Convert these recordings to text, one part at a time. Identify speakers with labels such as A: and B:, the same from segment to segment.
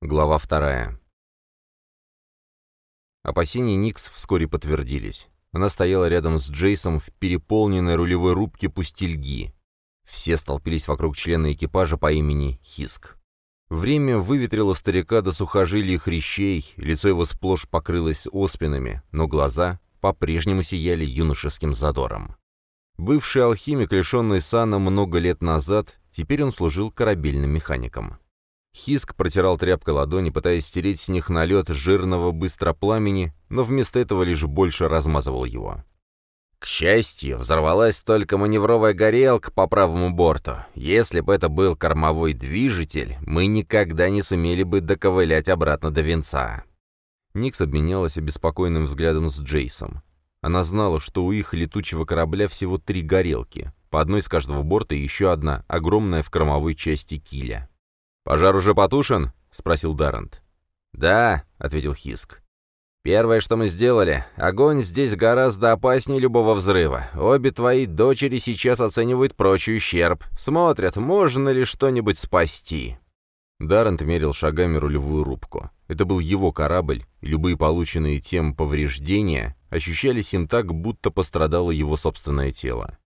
A: Глава вторая. Опасения Никс вскоре подтвердились. Она стояла рядом с Джейсом в переполненной рулевой рубке пустельги. Все столпились вокруг члена экипажа по имени Хиск. Время выветрило старика до сухожилий хрящей, лицо его сплошь покрылось оспинами, но глаза по-прежнему сияли юношеским задором. Бывший алхимик, лишенный сана много лет назад, теперь он служил корабельным механиком. Хиск протирал тряпкой ладони, пытаясь стереть с них налет жирного быстропламени, но вместо этого лишь больше размазывал его. К счастью, взорвалась только маневровая горелка по правому борту. Если бы это был кормовой движитель, мы никогда не сумели бы доковылять обратно до венца. Никс обменялась обеспокоенным взглядом с Джейсом. Она знала, что у их летучего корабля всего три горелки, по одной с каждого борта и еще одна, огромная в кормовой части киля. «Пожар уже потушен?» — спросил Даррент. «Да», — ответил Хиск. «Первое, что мы сделали, огонь здесь гораздо опаснее любого взрыва. Обе твои дочери сейчас оценивают прочий ущерб. Смотрят, можно ли что-нибудь спасти». Даррент мерил шагами рулевую рубку. Это был его корабль, и любые полученные тем повреждения ощущались им так, будто пострадало его собственное тело.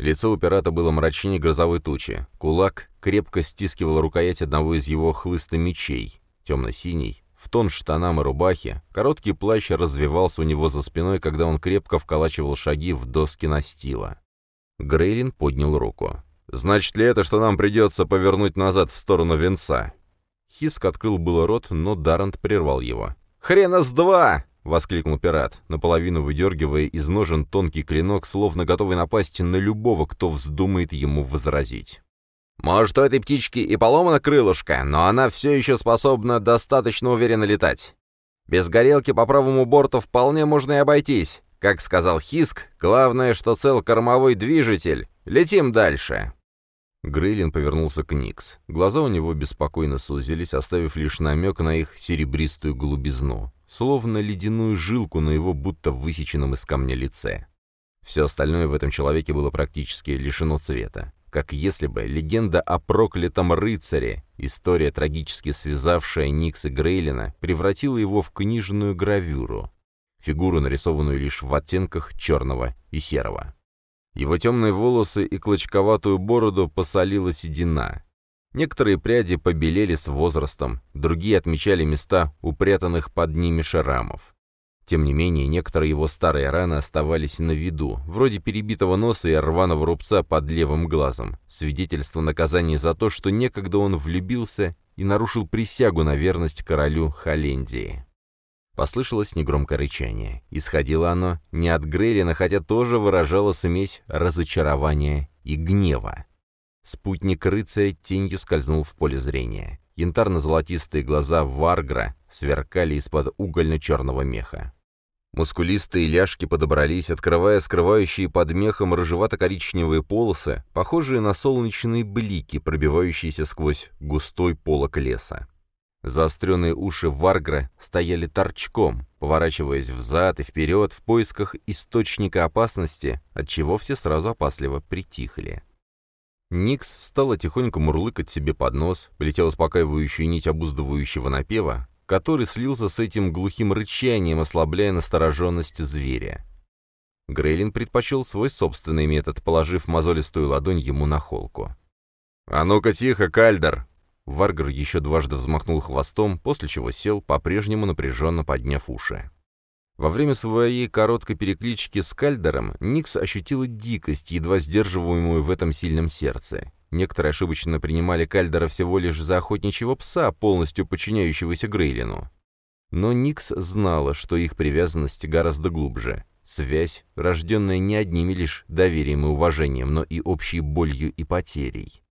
A: Лицо у пирата было мрачнее грозовой тучи. Кулак крепко стискивал рукоять одного из его хлыста мечей, темно-синий, в тон штанам и рубахе, короткий плащ развивался у него за спиной, когда он крепко вколачивал шаги в доски настила. Грейлин поднял руку. «Значит ли это, что нам придется повернуть назад в сторону венца?» Хиск открыл было рот, но Даррент прервал его. «Хрена с два!» — воскликнул пират, наполовину выдергивая из ножен тонкий клинок, словно готовый напасть на любого, кто вздумает ему возразить. Может, у этой птички и поломано крылышко, но она все еще способна достаточно уверенно летать. Без горелки по правому борту вполне можно и обойтись. Как сказал Хиск, главное, что цел кормовой движитель. Летим дальше. Грейлин повернулся к Никс. Глаза у него беспокойно сузились, оставив лишь намек на их серебристую голубизну, словно ледяную жилку на его будто высеченном из камня лице. Все остальное в этом человеке было практически лишено цвета как если бы легенда о проклятом рыцаре, история, трагически связавшая Никса Грейлина, превратила его в книжную гравюру, фигуру, нарисованную лишь в оттенках черного и серого. Его темные волосы и клочковатую бороду посолила седина. Некоторые пряди побелели с возрастом, другие отмечали места упрятанных под ними шрамов. Тем не менее, некоторые его старые раны оставались на виду, вроде перебитого носа и рваного рубца под левым глазом, свидетельство наказания за то, что некогда он влюбился и нарушил присягу на верность королю Холлендии. Послышалось негромкое рычание. Исходило оно не от Грейлина, хотя тоже выражало смесь разочарования и гнева. Спутник рыцаря тенью скользнул в поле зрения. Янтарно-золотистые глаза Варгра сверкали из-под угольно-черного меха. Мускулистые ляжки подобрались, открывая скрывающие под мехом рыжевато-коричневые полосы, похожие на солнечные блики, пробивающиеся сквозь густой полок леса. Заостренные уши Варгра стояли торчком, поворачиваясь взад и вперед в поисках источника опасности, от чего все сразу опасливо притихли. Никс стала тихонько мурлыкать себе под нос, полетела успокаивающую нить обуздывающего напева, который слился с этим глухим рычанием, ослабляя настороженность зверя. Грейлин предпочел свой собственный метод, положив мозолистую ладонь ему на холку. «А ну-ка тихо, Кальдер!» Варгар еще дважды взмахнул хвостом, после чего сел, по-прежнему напряженно подняв уши. Во время своей короткой переклички с Кальдером Никс ощутила дикость, едва сдерживаемую в этом сильном сердце. Некоторые ошибочно принимали Кальдера всего лишь за охотничьего пса, полностью подчиняющегося Грейлину. Но Никс знала, что их привязанность гораздо глубже. Связь, рожденная не одними лишь доверием и уважением, но и общей болью и потерей.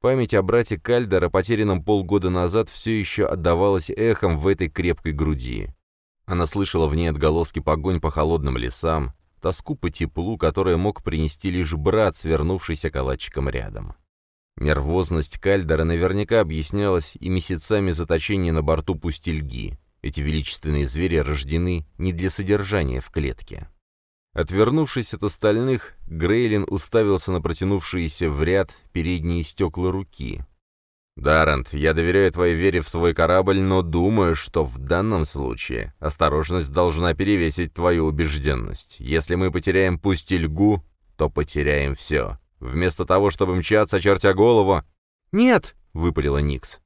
A: Память о брате Кальдера, потерянном полгода назад, все еще отдавалась эхом в этой крепкой груди. Она слышала в ней отголоски погонь по холодным лесам, тоску по теплу, которое мог принести лишь брат, свернувшийся калачиком рядом. Нервозность Кальдера наверняка объяснялась и месяцами заточения на борту пустельги. Эти величественные звери рождены не для содержания в клетке. Отвернувшись от остальных, Грейлин уставился на протянувшиеся в ряд передние стекла руки. «Даррент, я доверяю твоей вере в свой корабль, но думаю, что в данном случае осторожность должна перевесить твою убежденность. Если мы потеряем пусть и льгу, то потеряем все. Вместо того, чтобы мчаться, чертя голову...»
B: «Нет!»
A: — выпалила Никс.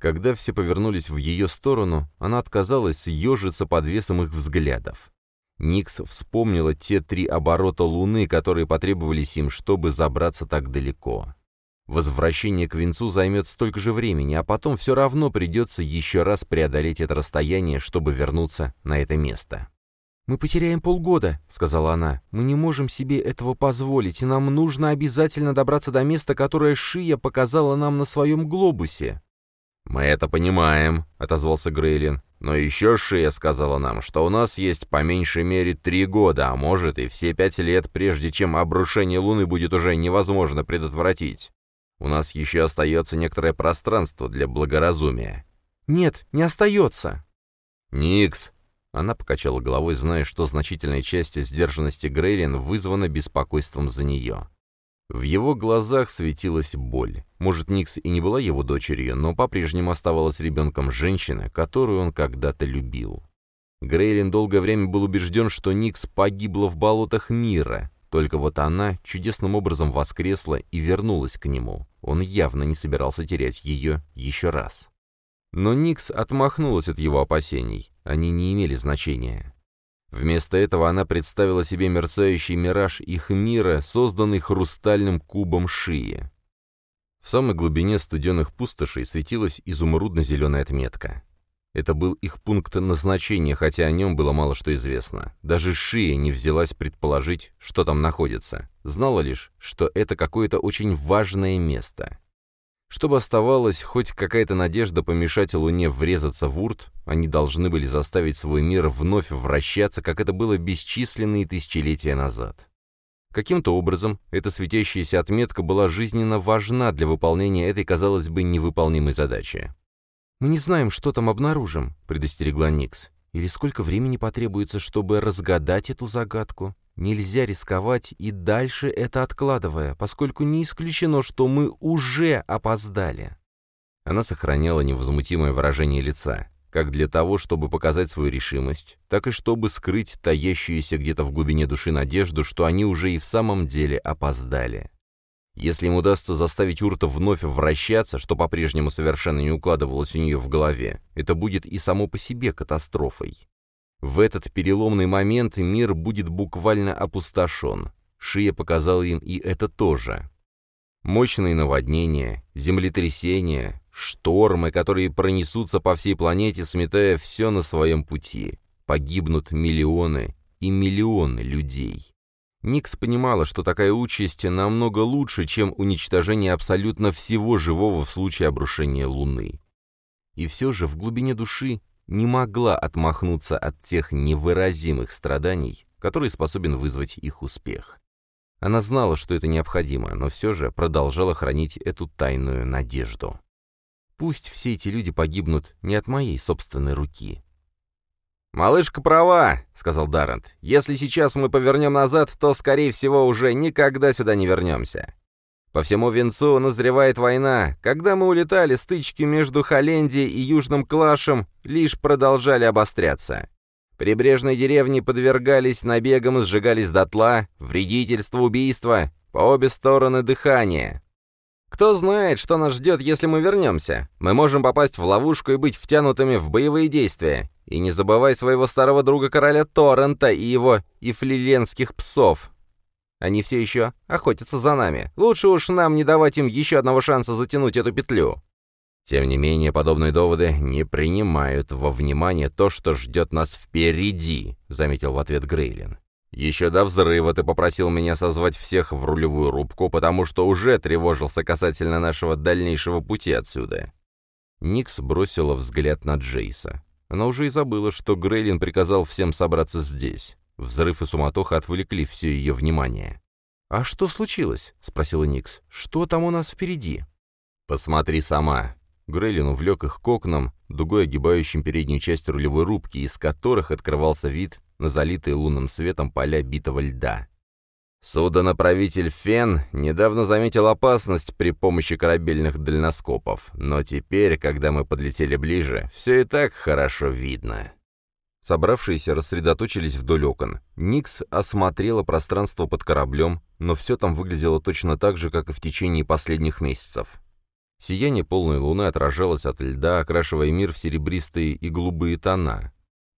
A: Когда все повернулись в ее сторону, она отказалась съежиться под весом их взглядов. Никс вспомнила те три оборота Луны, которые потребовались им, чтобы забраться так далеко. Возвращение к венцу займет столько же времени, а потом все равно придется еще раз преодолеть это расстояние, чтобы вернуться на это место.
B: «Мы потеряем полгода», — сказала она. «Мы не можем себе этого позволить, и нам нужно обязательно добраться до места, которое Шия показала нам на своем глобусе».
A: «Мы это понимаем», — отозвался Грейлин. «Но еще Шия сказала нам, что у нас есть по меньшей мере три года, а может и все пять лет, прежде чем обрушение Луны будет уже невозможно предотвратить. У нас еще остается некоторое пространство для благоразумия».
B: «Нет, не остается».
A: «Никс!» Она покачала головой, зная, что значительная часть сдержанности Грейлин вызвана беспокойством за нее. В его глазах светилась боль. Может, Никс и не была его дочерью, но по-прежнему оставалась ребенком женщины, которую он когда-то любил. Грейлин долгое время был убежден, что Никс погибла в болотах мира, только вот она чудесным образом воскресла и вернулась к нему. Он явно не собирался терять ее еще раз. Но Никс отмахнулась от его опасений. Они не имели значения. Вместо этого она представила себе мерцающий мираж их мира, созданный хрустальным кубом Шии. В самой глубине студенных пустошей светилась изумрудно-зеленая отметка. Это был их пункт назначения, хотя о нем было мало что известно. Даже Шия не взялась предположить, что там находится. Знала лишь, что это какое-то очень важное место. Чтобы оставалась хоть какая-то надежда помешать Луне врезаться в Урт, они должны были заставить свой мир вновь вращаться, как это было бесчисленные тысячелетия назад. Каким-то образом эта светящаяся отметка была жизненно важна для выполнения этой, казалось бы, невыполнимой задачи.
B: «Мы не знаем, что там обнаружим», — предостерегла Никс. «Или сколько времени потребуется, чтобы разгадать эту загадку. Нельзя рисковать и дальше это откладывая, поскольку не исключено, что мы уже опоздали».
A: Она сохраняла невозмутимое выражение лица, как для того, чтобы показать свою решимость, так и чтобы скрыть таящуюся где-то в глубине души надежду, что они уже и в самом деле опоздали. Если им удастся заставить Урта вновь вращаться, что по-прежнему совершенно не укладывалось у нее в голове, это будет и само по себе катастрофой. В этот переломный момент мир будет буквально опустошен. Шия показал им и это тоже. Мощные наводнения, землетрясения, штормы, которые пронесутся по всей планете, сметая все на своем пути. Погибнут миллионы и миллионы людей. Никс понимала, что такая участь намного лучше, чем уничтожение абсолютно всего живого в случае обрушения Луны. И все же в глубине души не могла отмахнуться от тех невыразимых страданий, которые способен вызвать их успех. Она знала, что это необходимо, но все же продолжала хранить эту тайную надежду. Пусть все эти люди погибнут не от моей собственной руки,
C: «Малышка права», — сказал Даррент. «Если сейчас мы повернем назад, то, скорее всего, уже никогда сюда не вернемся. По всему Венцу назревает война. Когда мы улетали, стычки между Холлендией и Южным Клашем лишь продолжали обостряться. Прибрежные деревни подвергались набегам и сжигались дотла, вредительство, убийство, по обе стороны дыхания. Кто знает, что нас ждет, если мы вернемся? Мы можем попасть в ловушку и быть втянутыми в боевые действия. И не забывай своего старого друга короля Торрента и его ифлиленских псов. Они все еще охотятся за нами. Лучше уж нам не давать им еще одного шанса затянуть эту петлю.
A: Тем не менее, подобные доводы не принимают во внимание то, что ждет нас впереди, заметил в ответ Грейлин. Еще до взрыва ты попросил меня созвать всех в рулевую рубку, потому что уже тревожился касательно нашего дальнейшего пути отсюда. Никс бросила взгляд на Джейса. Она уже и забыла, что Грейлин приказал всем собраться здесь. Взрыв и суматоха отвлекли все ее внимание.
B: «А что случилось?» — спросила Никс. «Что там у нас впереди?»
A: «Посмотри сама». Грейлин увлек их к окнам, дугой огибающим переднюю часть рулевой рубки, из которых открывался вид на залитые лунным светом поля битого льда.
C: Судонаправитель Фен недавно заметил опасность при помощи корабельных дальноскопов, но теперь, когда мы подлетели ближе, все и так хорошо видно.
B: Собравшиеся рассредоточились вдоль окон. Никс осмотрела пространство под кораблем, но все там выглядело точно так же, как и в течение последних месяцев. Сияние полной луны отражалось от льда, окрашивая мир в серебристые и голубые тона.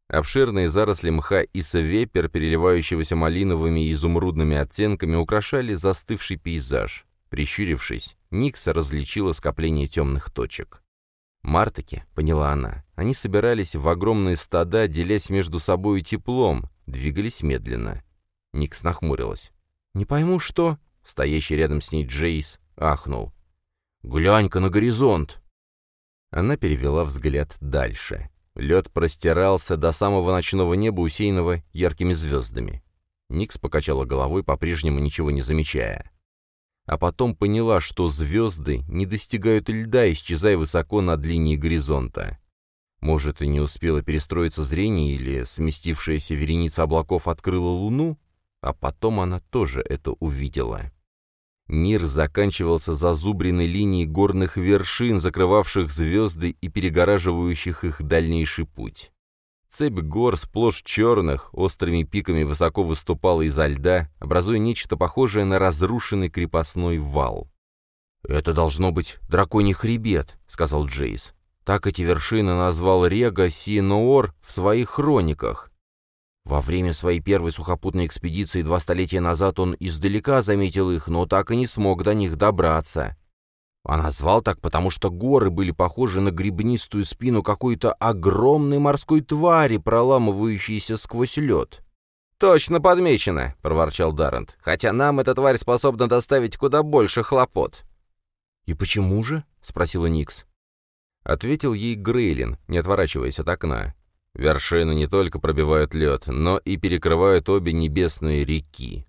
B: Обширные заросли мха и савепер, переливающегося малиновыми и изумрудными оттенками, украшали застывший пейзаж. Прищурившись, Никс различила скопление темных точек. «Мартаки», — поняла она, — они собирались в огромные стада, делясь между собой теплом, двигались медленно. Никс нахмурилась. «Не пойму, что...» — стоящий рядом с ней Джейс ахнул. «Глянь-ка на горизонт!» Она перевела взгляд дальше. Лед простирался до самого ночного неба, усеянного яркими звездами. Никс покачала головой, по-прежнему ничего не замечая. А потом поняла, что звезды не достигают льда, исчезая высоко над линией горизонта. Может, и не успела перестроиться зрение, или сместившаяся вереница облаков открыла луну, а потом она тоже это увидела. Мир заканчивался зазубренной линией горных вершин, закрывавших звезды и перегораживающих их дальнейший путь. Цепь гор, сплошь черных, острыми пиками высоко выступала изо льда, образуя нечто похожее на разрушенный крепостной вал. «Это должно быть драконий хребет», — сказал Джейс. Так эти вершины назвал Рега Синоор в своих хрониках. Во время своей первой сухопутной экспедиции два столетия назад он издалека заметил их, но так и не смог до них добраться. А назвал так, потому что горы были похожи на гребнистую спину какой-то огромной морской твари, проламывающейся сквозь лед.
C: «Точно подмечено», — проворчал Даррент, «хотя нам эта тварь способна доставить куда больше хлопот».
B: «И почему же?» — спросила Никс. Ответил ей Грейлин, не отворачиваясь от окна. Вершины не только пробивают лед, но и перекрывают обе небесные реки.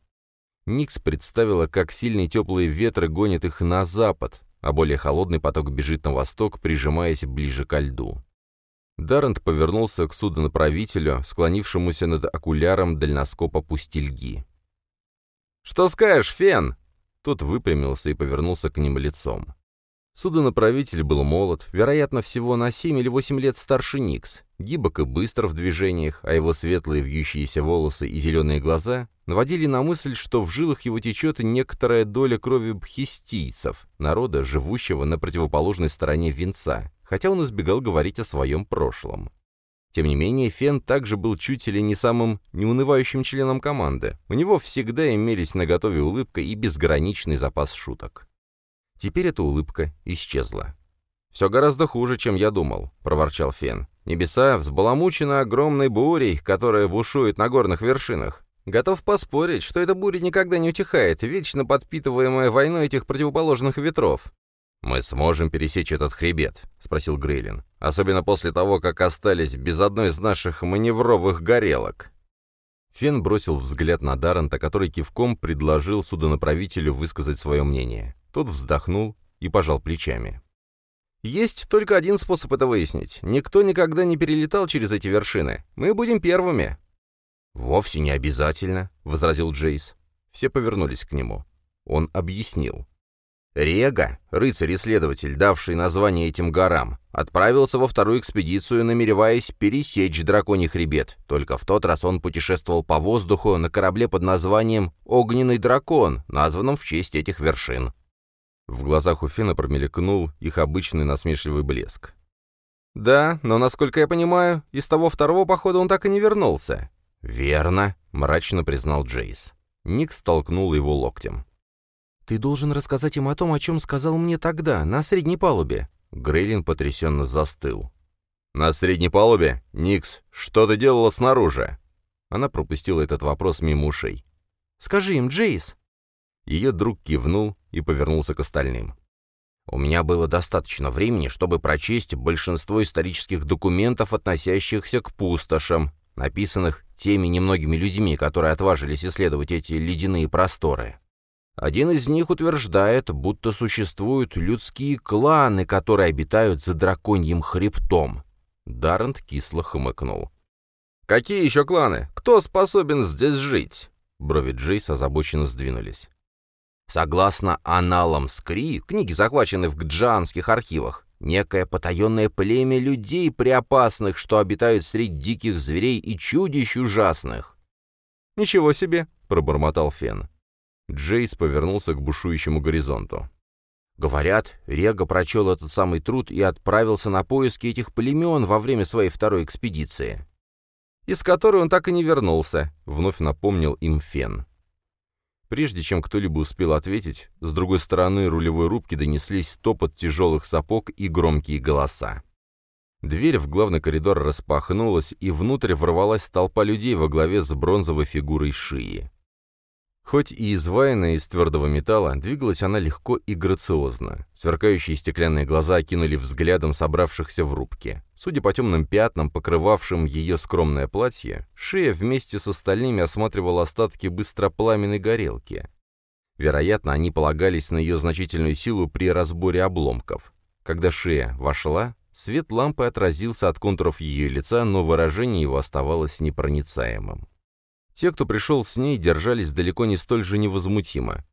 B: Никс представила, как сильные теплые ветры гонят их на запад, а более холодный поток бежит на восток, прижимаясь ближе ко льду. Даррент повернулся к судонаправителю, склонившемуся над окуляром дальноскопа пустельги.
C: «Что скажешь, Фен?»
B: Тот выпрямился и повернулся к ним лицом. Судонаправитель был молод, вероятно, всего на 7 или 8 лет старше Никс, гибок и быстр в движениях, а его светлые вьющиеся волосы и зеленые глаза наводили на мысль, что в жилах его течет некоторая доля крови бхистийцев, народа, живущего на противоположной стороне венца, хотя он избегал говорить о своем прошлом. Тем не менее, Фен также был чуть ли не самым неунывающим членом команды. У него всегда имелись наготове улыбка и безграничный запас шуток. Теперь эта улыбка исчезла. «Все гораздо хуже, чем я думал», — проворчал Фен. «Небеса взбаламучены огромной бурей, которая бушует на горных вершинах. Готов поспорить, что эта буря никогда не утихает, вечно подпитываемая войной этих противоположных ветров». «Мы сможем пересечь этот хребет?» — спросил Грейлин. «Особенно после того, как остались без одной из наших маневровых горелок». Фен бросил взгляд на Даррента, который кивком предложил судонаправителю высказать свое мнение. Тот вздохнул и пожал плечами.
C: «Есть только один способ это выяснить. Никто никогда не перелетал через эти вершины. Мы будем первыми».
B: «Вовсе не обязательно», — возразил Джейс. Все повернулись к нему. Он объяснил. Рега, рыцарь-исследователь, давший название этим горам, отправился во вторую экспедицию, намереваясь пересечь драконий хребет. Только в тот раз он путешествовал по воздуху на корабле под названием «Огненный дракон», названном в честь этих вершин. В глазах у Фена промелькнул их обычный насмешливый блеск.
C: «Да, но, насколько я понимаю, из того второго похода он так и не вернулся».
B: «Верно», — мрачно признал Джейс. Ник столкнул его локтем. «Ты должен рассказать им о том, о чем сказал мне тогда, на средней палубе». Грейлин потрясенно застыл.
C: «На средней палубе? Никс, что ты делала снаружи?»
B: Она пропустила этот вопрос мимо ушей.
D: «Скажи им, Джейс!»
B: Ее друг кивнул и повернулся к остальным. У меня было достаточно времени, чтобы прочесть большинство исторических документов, относящихся к пустошам, написанных теми немногими людьми, которые отважились исследовать эти ледяные просторы. Один из них утверждает, будто существуют людские кланы, которые обитают за драконьим хребтом. Даррент кисло хмыкнул.
C: «Какие еще кланы? Кто способен здесь жить?»
A: Брови Джейса озабоченно сдвинулись. Согласно аналам Скри, книги захвачены в гджанских архивах, некое потаенное племя людей преопасных, что обитают среди диких зверей и чудищ ужасных.
B: «Ничего себе!» — пробормотал Фен.
A: Джейс повернулся к бушующему горизонту. Говорят, Рега прочел этот самый труд и отправился на поиски этих племен во время своей второй экспедиции.
B: «Из которой он так и не вернулся», —
A: вновь напомнил им Фен. Прежде чем кто-либо успел ответить, с другой стороны рулевой рубки донеслись топот тяжелых сапог и громкие голоса. Дверь в главный коридор распахнулась, и внутрь ворвалась толпа людей во главе с бронзовой фигурой Шии. Хоть и изваянная из твердого металла, двигалась она легко и грациозно. Сверкающие стеклянные глаза окинули взглядом собравшихся в рубке. Судя по темным пятнам, покрывавшим ее скромное платье, шея вместе с остальными осматривала остатки быстропламенной горелки. Вероятно, они полагались на ее значительную силу при разборе обломков. Когда шея вошла, свет лампы отразился от контуров ее лица, но выражение его оставалось непроницаемым. Те, кто пришел с ней, держались далеко не столь же невозмутимо.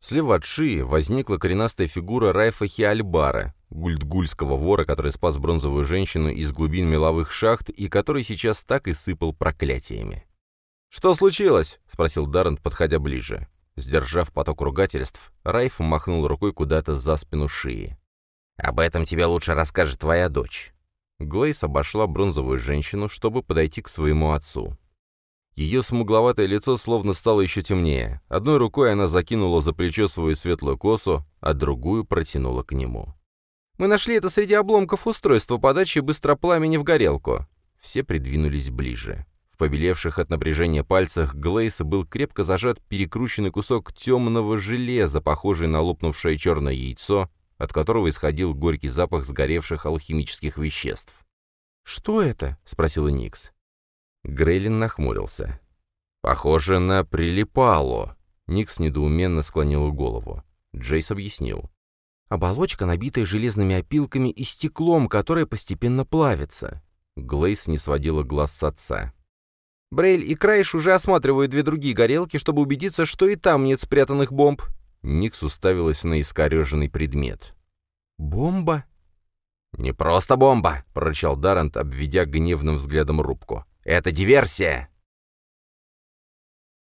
A: Слева от Шии возникла коренастая фигура Райфа Хиальбара, гульдгульского вора, который спас бронзовую женщину из глубин меловых шахт и который сейчас так и сыпал проклятиями.
B: «Что случилось?»
A: — спросил Даррент, подходя ближе. Сдержав поток ругательств, Райф махнул рукой куда-то за спину Шии. «Об этом тебе лучше расскажет твоя дочь». Глейс обошла бронзовую женщину, чтобы подойти к своему отцу. Ее смугловатое лицо словно стало еще темнее. Одной рукой она закинула за плечо свою светлую косу, а другую протянула к нему.
B: «Мы нашли это среди обломков устройства подачи быстропламени в горелку».
A: Все придвинулись ближе. В побелевших от напряжения пальцах Глейса был крепко зажат перекрученный кусок темного железа, похожий на лопнувшее черное яйцо, от которого исходил горький запах сгоревших алхимических веществ.
B: «Что это?» — спросила Никс.
A: Грейлин нахмурился. «Похоже на прилипало». Никс недоуменно склонил голову. Джейс объяснил.
B: «Оболочка, набитая железными опилками и стеклом, которое постепенно плавится».
A: Глейс не сводила глаз с отца.
B: «Брейль и Крайш уже осматривают две другие горелки, чтобы убедиться, что и там нет спрятанных бомб».
A: Никс уставилась на искореженный предмет.
B: «Бомба?»
A: «Не просто бомба!» — прорычал Даррент, обведя гневным взглядом рубку. «Это диверсия!»